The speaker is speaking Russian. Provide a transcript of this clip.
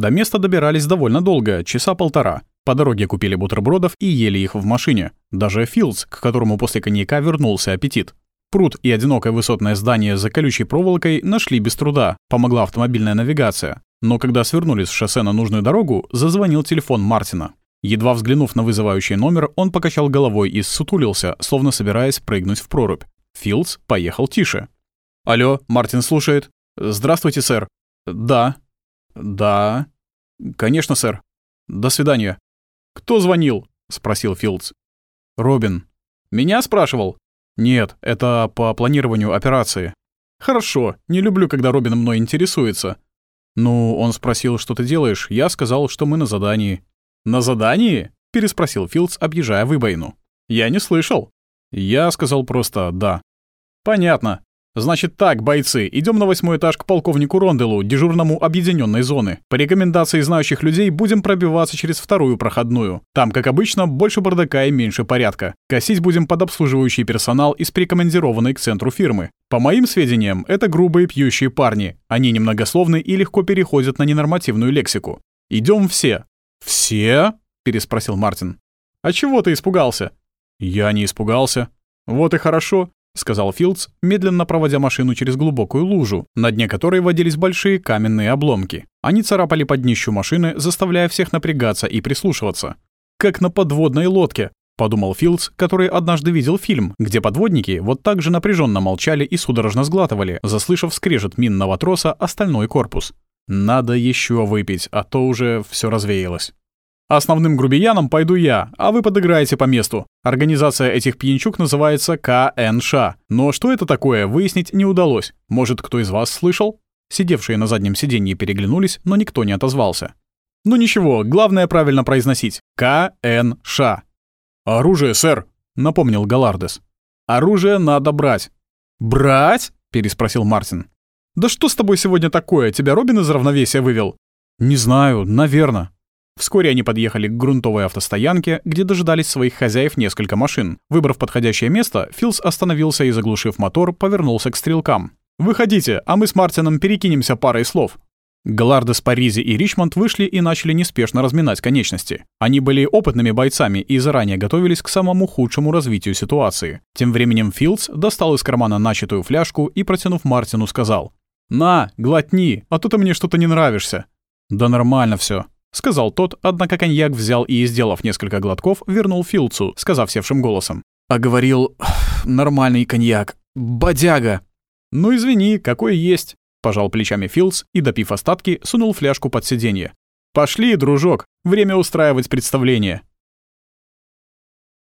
До места добирались довольно долго, часа полтора. По дороге купили бутербродов и ели их в машине. Даже Филдс, к которому после коньяка вернулся аппетит. Пруд и одинокое высотное здание за колючей проволокой нашли без труда, помогла автомобильная навигация. Но когда свернули с шоссе на нужную дорогу, зазвонил телефон Мартина. Едва взглянув на вызывающий номер, он покачал головой и сутулился, словно собираясь прыгнуть в прорубь. Филдс поехал тише. «Алло, Мартин слушает. Здравствуйте, сэр». «Да». «Да». «Конечно, сэр. До свидания». «Кто звонил?» — спросил Филдс. «Робин». «Меня спрашивал?» «Нет, это по планированию операции». «Хорошо. Не люблю, когда Робин мной интересуется». «Ну, он спросил, что ты делаешь. Я сказал, что мы на задании». «На задании?» — переспросил Филдс, объезжая выбоину. «Я не слышал». Я сказал просто «да». «Понятно. Значит так, бойцы, идем на восьмой этаж к полковнику Ронделу, дежурному объединенной зоны. По рекомендации знающих людей будем пробиваться через вторую проходную. Там, как обычно, больше бардака и меньше порядка. Косить будем под обслуживающий персонал из прикомандированной к центру фирмы. По моим сведениям, это грубые пьющие парни. Они немногословны и легко переходят на ненормативную лексику. Идем все. Все? переспросил Мартин. А чего ты испугался? Я не испугался. Вот и хорошо. — сказал Филдс, медленно проводя машину через глубокую лужу, на дне которой водились большие каменные обломки. Они царапали под днищу машины, заставляя всех напрягаться и прислушиваться. «Как на подводной лодке», — подумал Филдс, который однажды видел фильм, где подводники вот так же напряженно молчали и судорожно сглатывали, заслышав скрежет минного троса остальной корпус. «Надо еще выпить, а то уже все развеялось». Основным грубияном пойду я, а вы подыграете по месту. Организация этих пьянчук называется КНШ. Но что это такое, выяснить не удалось. Может, кто из вас слышал? Сидевшие на заднем сиденье переглянулись, но никто не отозвался. Ну ничего, главное правильно произносить. КНШ. «Оружие, сэр», — напомнил Галардес. «Оружие надо брать». «Брать?» — переспросил Мартин. «Да что с тобой сегодня такое? Тебя Робин из равновесия вывел?» «Не знаю, наверное». Вскоре они подъехали к грунтовой автостоянке, где дожидались своих хозяев несколько машин. Выбрав подходящее место, Филс остановился и, заглушив мотор, повернулся к стрелкам. «Выходите, а мы с Мартином перекинемся парой слов». Галардес, Паризи и Ричмонд вышли и начали неспешно разминать конечности. Они были опытными бойцами и заранее готовились к самому худшему развитию ситуации. Тем временем Филдс достал из кармана начатую фляжку и, протянув Мартину, сказал «На, глотни, а то ты мне что-то не нравишься». «Да нормально все, — сказал тот, однако коньяк взял и, сделав несколько глотков, вернул Филдсу, сказав севшим голосом. «А говорил... нормальный коньяк. Бодяга!» «Ну извини, какой есть!» — пожал плечами Филдс и, допив остатки, сунул фляжку под сиденье. «Пошли, дружок, время устраивать представление!»